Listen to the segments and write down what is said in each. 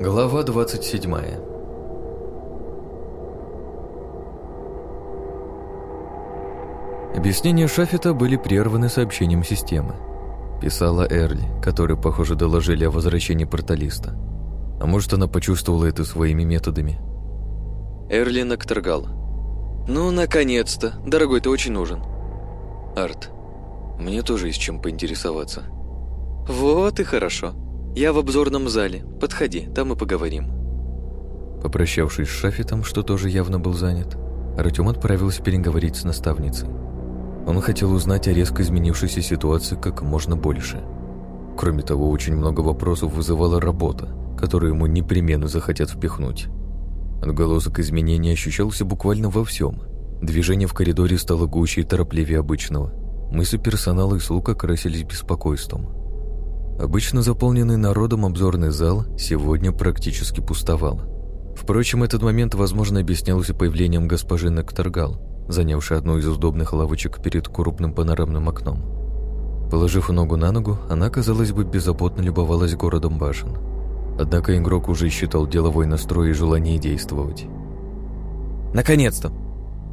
Глава 27 Объяснения Шафета были прерваны сообщением системы. Писала Эрли, которой, похоже, доложили о возвращении порталиста. А может, она почувствовала это своими методами. Эрли Накторгал. «Ну, наконец-то! Дорогой, ты очень нужен». Арт. Мне тоже есть чем поинтересоваться. Вот и хорошо. Я в обзорном зале. Подходи, там и поговорим. Попрощавшись с Шафетом, что тоже явно был занят, Артем отправился переговорить с наставницей. Он хотел узнать о резко изменившейся ситуации как можно больше. Кроме того, очень много вопросов вызывала работа, которую ему непременно захотят впихнуть. Отголосок изменений ощущался буквально во всем. Движение в коридоре стало гуще и торопливее обычного. Мысли персонала и слуг окрасились беспокойством. Обычно заполненный народом обзорный зал сегодня практически пустовал. Впрочем, этот момент, возможно, объяснялся появлением госпожи Некторгал, занявшей одну из удобных лавочек перед крупным панорамным окном. Положив ногу на ногу, она, казалось бы, беззаботно любовалась городом башен. Однако игрок уже считал деловой настрой и желание действовать. «Наконец-то!»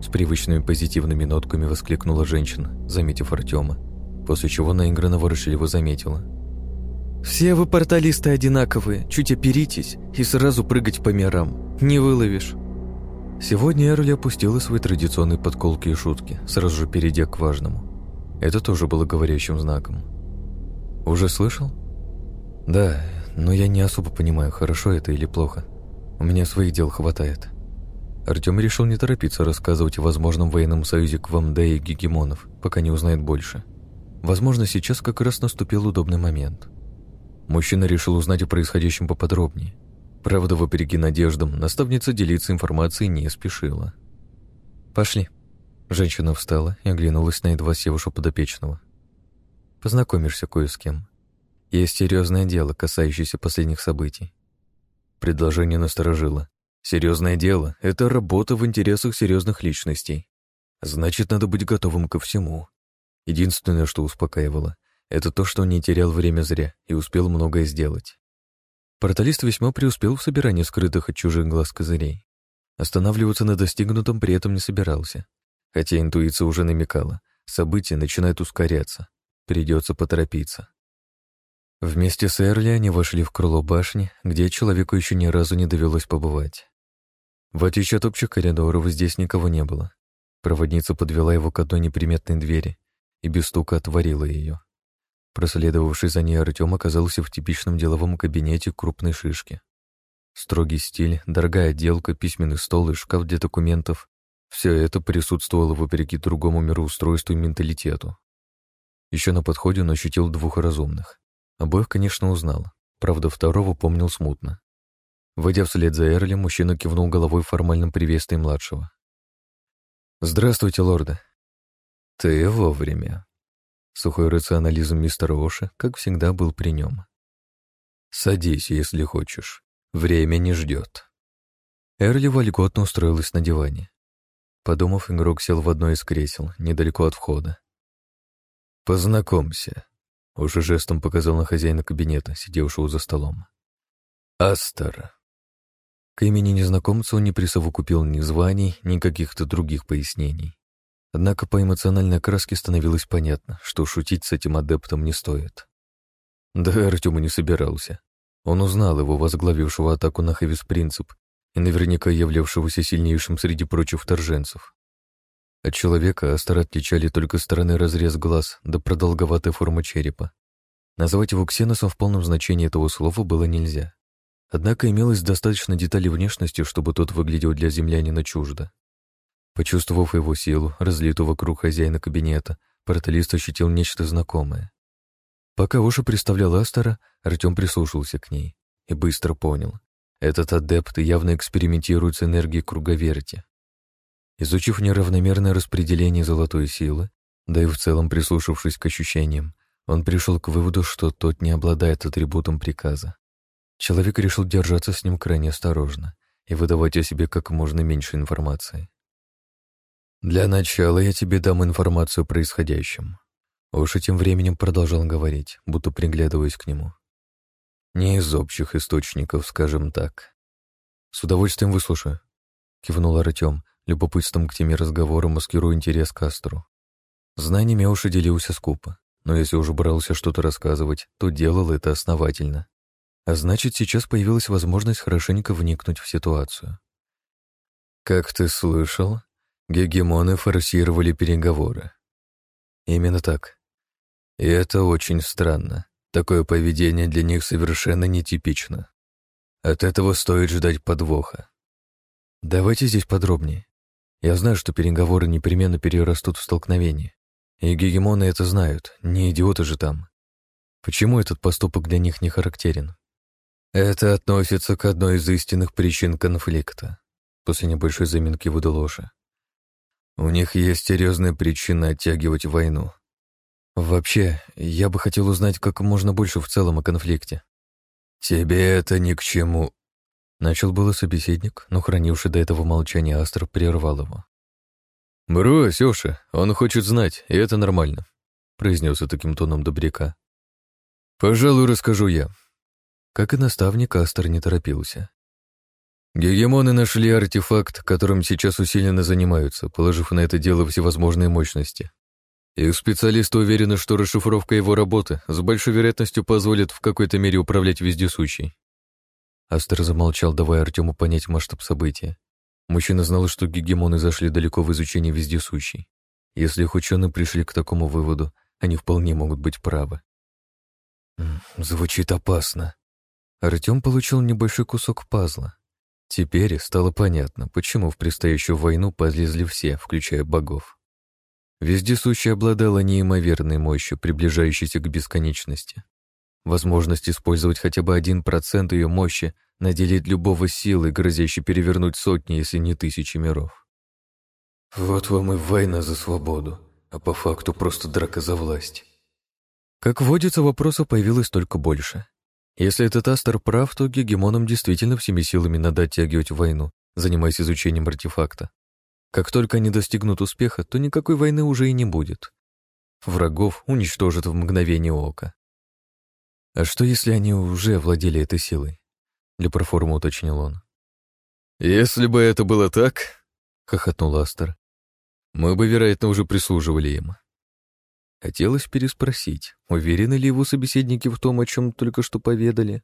С привычными позитивными нотками воскликнула женщина, заметив Артема, после чего наигранно ворышливо заметила – «Все вы порталисты одинаковые, чуть оперитесь и сразу прыгать по мирам. Не выловишь». Сегодня Эрли опустила свои традиционные подколки и шутки, сразу же перейдя к важному. Это тоже было говорящим знаком. «Уже слышал?» «Да, но я не особо понимаю, хорошо это или плохо. У меня своих дел хватает». Артем решил не торопиться рассказывать о возможном военном союзе Квамде и Гегемонов, пока не узнает больше. Возможно, сейчас как раз наступил удобный момент. Мужчина решил узнать о происходящем поподробнее. Правда, вопреки надеждам, наставница делиться информацией не спешила. «Пошли». Женщина встала и оглянулась на едва севшего подопечного. «Познакомишься кое с кем. Есть серьезное дело, касающееся последних событий». Предложение насторожило. «Серьезное дело — это работа в интересах серьезных личностей. Значит, надо быть готовым ко всему». Единственное, что успокаивало, это то, что он не терял время зря и успел многое сделать. Порталист весьма преуспел в собирании скрытых от чужих глаз козырей. Останавливаться на достигнутом при этом не собирался. Хотя интуиция уже намекала, события начинают ускоряться, придется поторопиться. Вместе с Эрли они вошли в крыло башни, где человеку еще ни разу не довелось побывать. В отличие от общих коридоров, здесь никого не было. Проводница подвела его к одной неприметной двери и без стука отворила ее. Проследовавший за ней Артем оказался в типичном деловом кабинете крупной шишки. Строгий стиль, дорогая отделка, письменный стол и шкаф для документов — все это присутствовало вопреки другому мироустройству и менталитету. Еще на подходе он ощутил двух разумных. Обоих, конечно, узнал, правда, второго помнил смутно. Войдя вслед за Эрли, мужчина кивнул головой в формальном приветствии младшего. «Здравствуйте, лорда». «Ты вовремя», Сухой рационализм мистера Оша, как всегда, был при нем. «Садись, если хочешь. Время не ждет». Эрли вольготно устроилась на диване. Подумав, игрок сел в одно из кресел, недалеко от входа. «Познакомься», — уже жестом показал на хозяина кабинета, сидевшего за столом. «Астер». К имени незнакомца он не присовокупил ни званий, ни каких-то других пояснений. Однако по эмоциональной окраске становилось понятно, что шутить с этим адептом не стоит. Да Артем и не собирался. Он узнал его, возглавившего атаку на Хэвис Принцип и наверняка являвшегося сильнейшим среди прочих вторженцев. От человека Астер отличали только стороны разрез глаз да продолговатая форма черепа. Назвать его ксеносом в полном значении этого слова было нельзя. Однако имелось достаточно деталей внешности, чтобы тот выглядел для землянина чуждо. Почувствовав его силу, разлитую вокруг хозяина кабинета, порталист ощутил нечто знакомое. Пока Оша представлял Астера, Артем прислушался к ней и быстро понял. Этот адепт явно экспериментирует с энергией круговерти. Изучив неравномерное распределение золотой силы, да и в целом прислушавшись к ощущениям, он пришел к выводу, что тот не обладает атрибутом приказа. Человек решил держаться с ним крайне осторожно и выдавать о себе как можно меньше информации. «Для начала я тебе дам информацию о происходящем». Уж тем временем продолжал говорить, будто приглядываясь к нему. Не из общих источников, скажем так. С удовольствием выслушаю, кивнул Артем, любопытством к теме разговора маскируя интерес к Астру. Знаниями уж и делился скупо, но если уже брался что-то рассказывать, то делал это основательно. А значит, сейчас появилась возможность хорошенько вникнуть в ситуацию. «Как ты слышал, гегемоны форсировали переговоры». «Именно так. И это очень странно. Такое поведение для них совершенно нетипично. От этого стоит ждать подвоха. Давайте здесь подробнее. Я знаю, что переговоры непременно перерастут в столкновение. И гегемоны это знают, не идиоты же там. Почему этот поступок для них не характерен? Это относится к одной из истинных причин конфликта. После небольшой заминки выдал Лоша. У них есть серьезная причина оттягивать войну. Вообще, я бы хотел узнать как можно больше в целом о конфликте. Тебе это ни к чему. Начал было собеседник, но хранивший до этого молчание Астр прервал его. «Брось, Оша, он хочет знать, и это нормально», — произнес таким тоном добряка. «Пожалуй, расскажу я». Как и наставник, Астер не торопился. Гегемоны нашли артефакт, которым сейчас усиленно занимаются, положив на это дело всевозможные мощности. Их специалисты уверены, что расшифровка его работы с большой вероятностью позволит в какой-то мере управлять вездесущей. Астер замолчал, давая Артему понять масштаб события. Мужчина знал, что гегемоны зашли далеко в изучении вездесущей. Если их ученые пришли к такому выводу, они вполне могут быть правы. Звучит опасно. Артем получил небольшой кусок пазла. Теперь стало понятно, почему в предстоящую войну подлезли все, включая богов. Вездесущая обладала неимоверной мощью, приближающейся к бесконечности. Возможность использовать хотя бы один процент ее мощи наделит любого силой, грозящей перевернуть сотни, если не тысячи миров. Вот вам и война за свободу, а по факту просто драка за власть. Как водится, вопросов появилось только больше. Если этот Астер прав, то гегемонам действительно всеми силами надо оттягивать войну, занимаясь изучением артефакта. Как только они достигнут успеха, то никакой войны уже и не будет. Врагов уничтожат в мгновение ока. А что, если они уже владели этой силой? Для проформы уточнил он. «Если бы это было так, — хохотнул Астер, — мы бы, вероятно, уже прислуживали им». Хотелось переспросить, уверены ли его собеседники в том, о чем только что поведали.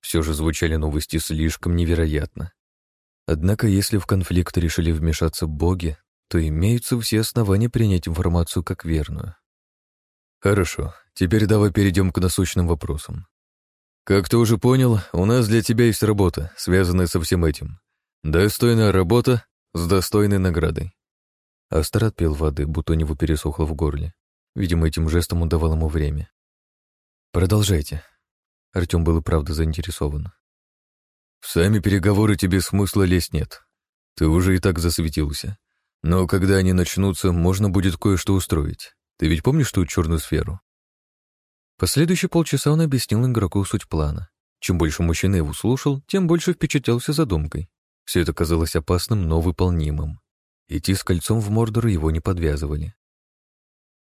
Все же звучали новости слишком невероятно. Однако, если в конфликт решили вмешаться боги, то имеются все основания принять информацию как верную. Хорошо, теперь давай перейдем к насущным вопросам. Как ты уже понял, у нас для тебя есть работа, связанная со всем этим. Достойная работа с достойной наградой. Астар отпил воды, будто у него пересохло в горле. Видимо, этим жестом он давал ему время. Продолжайте. Артем был и правда заинтересован. В сами переговоры тебе смысла лезть нет. Ты уже и так засветился. Но когда они начнутся, можно будет кое-что устроить. Ты ведь помнишь ту черную сферу? Последующие полчаса он объяснил игроку суть плана. Чем больше мужчина его слушал, тем больше впечатлялся задумкой. Все это казалось опасным, но выполнимым. Идти с кольцом в Мордор его не подвязывали.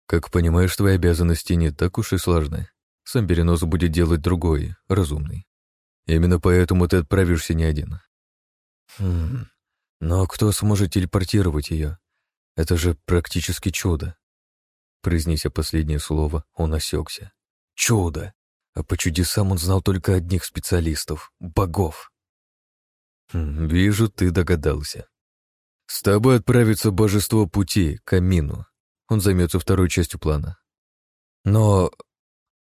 Как понимаешь, твои обязанности не так уж и сложны. Сам перенос будет делать другой, разумный. Именно поэтому ты отправишься не один. Хм, но кто сможет телепортировать ее? Это же практически чудо. Произнеся последнее слово, он осекся. Чудо! А по чудесам он знал только одних специалистов — богов. Хм, вижу, ты догадался. С тобой отправится божество пути, Камину. Он займется второй частью плана. Но...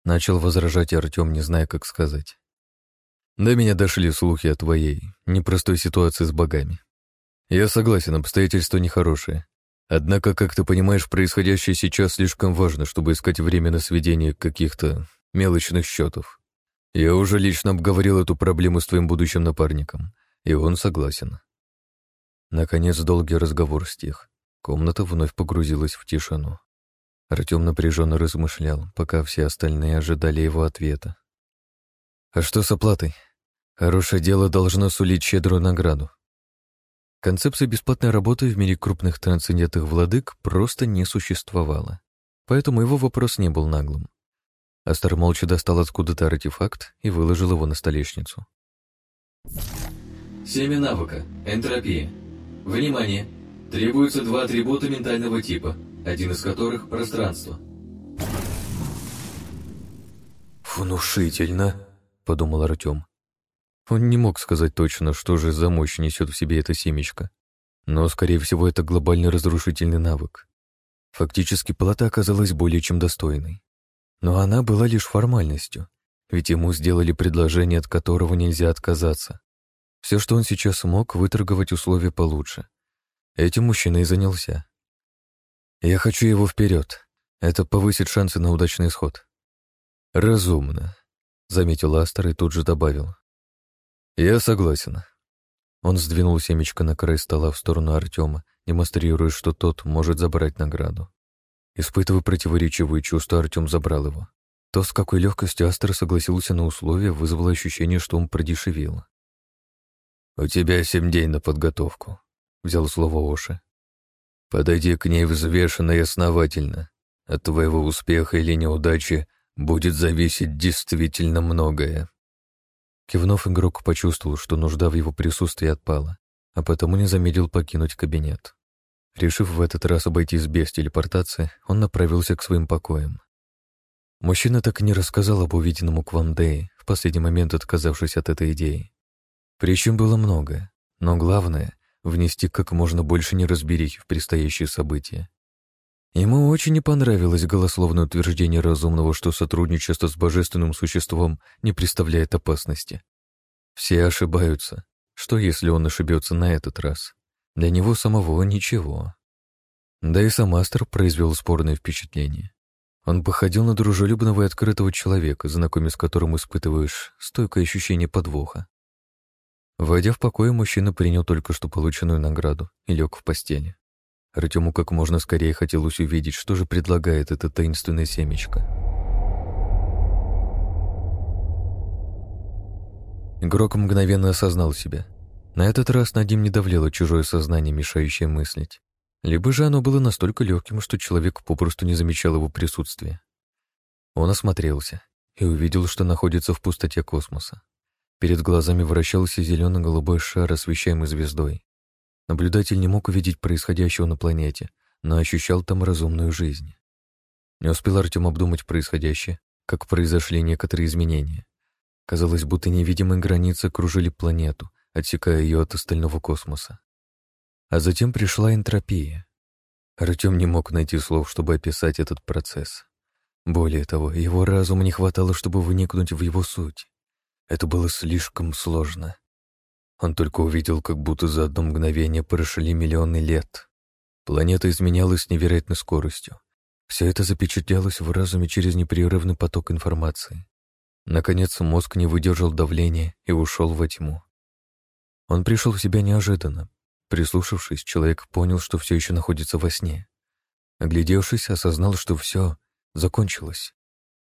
Начал возражать Артем, не зная, как сказать. До меня дошли слухи о твоей непростой ситуации с богами. Я согласен, обстоятельства нехорошие. Однако, как ты понимаешь, происходящее сейчас слишком важно, чтобы искать время на сведение каких-то мелочных счетов. Я уже лично обговорил эту проблему с твоим будущим напарником, и он согласен. Наконец долгий разговор стих. Комната вновь погрузилась в тишину. Артем напряженно размышлял, пока все остальные ожидали его ответа. «А что с оплатой?» Хорошее дело должно сулить щедрую награду. Концепция бесплатной работы в мире крупных трансцендентных владык просто не существовала. Поэтому его вопрос не был наглым. Астер молча достал откуда-то артефакт и выложил его на столешницу. Семя навыка. Энтропия. Внимание! Требуется два атрибута ментального типа, один из которых — пространство. «Внушительно», — подумал Артем. Он не мог сказать точно, что же за мощь несет в себе эта семечка. Но, скорее всего, это глобальный разрушительный навык. Фактически, плата оказалась более чем достойной. Но она была лишь формальностью, ведь ему сделали предложение, от которого нельзя отказаться. Все, что он сейчас мог, выторговать условия получше. Этим мужчина и занялся. Я хочу его вперед. Это повысит шансы на удачный исход. Разумно, заметил Астер и тут же добавил. Я согласен. Он сдвинул семечко на край стола в сторону Артема, демонстрируя, что тот может забрать награду. Испытывая противоречивые чувства, Артем забрал его. То, с какой легкостью Астер согласился на условия, вызвало ощущение, что он продешевил. «У тебя семь дней на подготовку», — взял слово Оши. «Подойди к ней взвешенно и основательно. От твоего успеха или неудачи будет зависеть действительно многое». Кивнув, игрок почувствовал, что нужда в его присутствии отпала, а потому не замедлил покинуть кабинет. Решив в этот раз обойтись без телепортации, он направился к своим покоям. Мужчина так и не рассказал об увиденном у Квандеи, в последний момент отказавшись от этой идеи. Причин было много, но главное — внести как можно больше неразберихи в предстоящие события. Ему очень не понравилось голословное утверждение разумного, что сотрудничество с божественным существом не представляет опасности. Все ошибаются. Что, если он ошибется на этот раз? Для него самого ничего. Да и сам Астер произвел спорное впечатление. Он походил на дружелюбного и открытого человека, знакомясь с которым испытываешь стойкое ощущение подвоха. Войдя в покой, мужчина принял только что полученную награду и лег в постели. Артему как можно скорее хотелось увидеть, что же предлагает это таинственное семечко. Игрок мгновенно осознал себя. На этот раз над ним не давлело чужое сознание, мешающее мыслить. Либо же оно было настолько легким, что человек попросту не замечал его присутствия. Он осмотрелся и увидел, что находится в пустоте космоса. Перед глазами вращался зелено-голубой шар, освещаемый звездой. Наблюдатель не мог увидеть происходящего на планете, но ощущал там разумную жизнь. Не успел Артем обдумать происходящее, как произошли некоторые изменения. Казалось, будто невидимые границы окружили планету, отсекая ее от остального космоса. А затем пришла энтропия. Артем не мог найти слов, чтобы описать этот процесс. Более того, его разума не хватало, чтобы выникнуть в его суть. Это было слишком сложно. Он только увидел, как будто за одно мгновение прошли миллионы лет. Планета изменялась с невероятной скоростью. Все это запечатлялось в разуме через непрерывный поток информации. Наконец мозг не выдержал давления и ушел во тьму. Он пришел в себя неожиданно. Прислушавшись, человек понял, что все еще находится во сне. Оглядевшись, осознал, что все закончилось.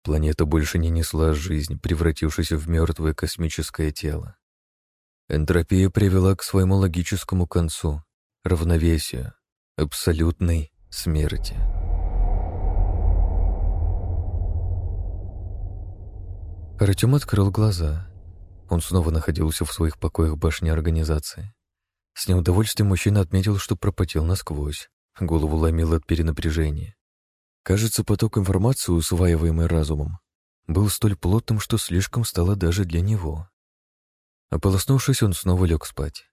Планета больше не несла жизнь, превратившись в мертвое космическое тело. Энтропия привела к своему логическому концу, равновесию, абсолютной смерти. Артем открыл глаза. Он снова находился в своих покоях башни организации. С неудовольствием мужчина отметил, что пропотел насквозь. Голову ломило от перенапряжения. Кажется, поток информации, усваиваемый разумом, был столь плотным, что слишком стало даже для него. Ополоснувшись, он снова лег спать.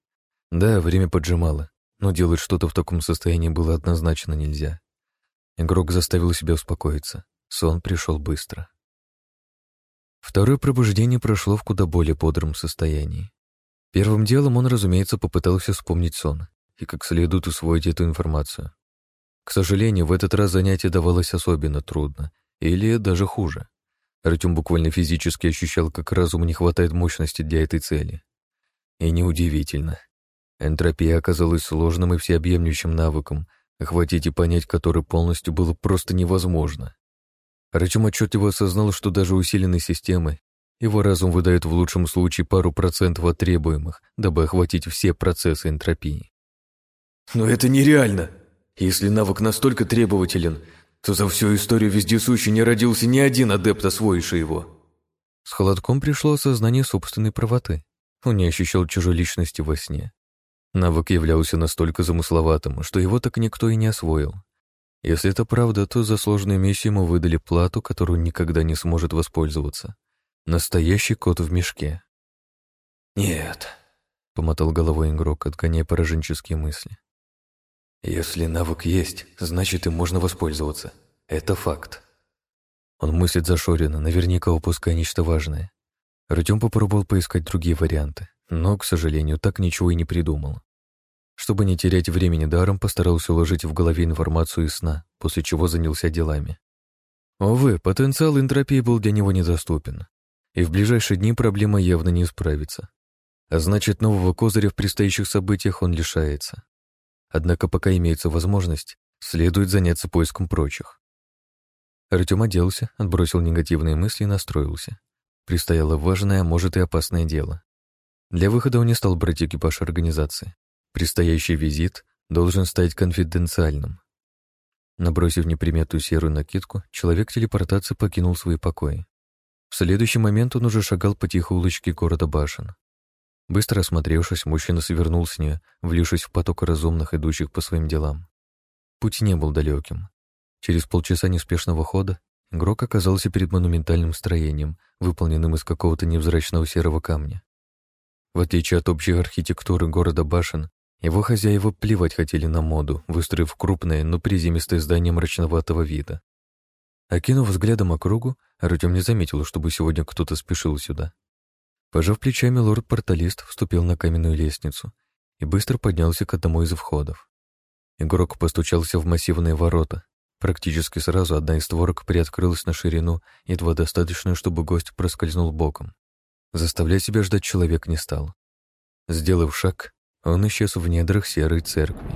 Да, время поджимало, но делать что-то в таком состоянии было однозначно нельзя. Игрок заставил себя успокоиться. Сон пришел быстро. Второе пробуждение прошло в куда более бодром состоянии. Первым делом он, разумеется, попытался вспомнить сон и как следует усвоить эту информацию. К сожалению, в этот раз занятие давалось особенно трудно, или даже хуже. Артем буквально физически ощущал, как разуму не хватает мощности для этой цели. И неудивительно. Энтропия оказалась сложным и всеобъемлющим навыком, охватить и понять который полностью было просто невозможно. Артем отчетливо осознал, что даже усиленной системы его разум выдает в лучшем случае пару процентов от требуемых, дабы охватить все процессы энтропии. «Но это нереально! Если навык настолько требователен, то за всю историю вездесущий не родился ни один адепт, освоивший его. С холодком пришло осознание собственной правоты. Он не ощущал чужой личности во сне. Навык являлся настолько замысловатым, что его так никто и не освоил. Если это правда, то за сложную миссию ему выдали плату, которую никогда не сможет воспользоваться. Настоящий кот в мешке. «Нет», — помотал головой игрок, отгоняя пораженческие мысли. «Если навык есть, значит и можно воспользоваться. Это факт». Он мыслит зашоренно, наверняка упуская нечто важное. Артем попробовал поискать другие варианты, но, к сожалению, так ничего и не придумал. Чтобы не терять времени даром, постарался уложить в голове информацию из сна, после чего занялся делами. Увы, потенциал энтропии был для него недоступен, и в ближайшие дни проблема явно не исправится. А значит, нового козыря в предстоящих событиях он лишается. Однако пока имеется возможность, следует заняться поиском прочих. Артем оделся, отбросил негативные мысли и настроился. Предстояло важное, а может и опасное дело. Для выхода он не стал брать экипаж организации. Предстоящий визит должен стать конфиденциальным. Набросив неприметную серую накидку, человек телепортации покинул свои покои. В следующий момент он уже шагал по тихой улочке города Башен. Быстро осмотревшись, мужчина свернул с нее, влившись в поток разумных, идущих по своим делам. Путь не был далеким. Через полчаса неспешного хода игрок оказался перед монументальным строением, выполненным из какого-то невзрачного серого камня. В отличие от общей архитектуры города Башен, его хозяева плевать хотели на моду, выстроив крупное, но приземистое здание мрачноватого вида. Окинув взглядом округу, Артем не заметил, чтобы сегодня кто-то спешил сюда. Пожав плечами, лорд-порталист вступил на каменную лестницу и быстро поднялся к одному из входов. Игрок постучался в массивные ворота, Практически сразу одна из створок приоткрылась на ширину, едва достаточно, чтобы гость проскользнул боком. Заставлять себя ждать человек не стал. Сделав шаг, он исчез в недрах серой церкви.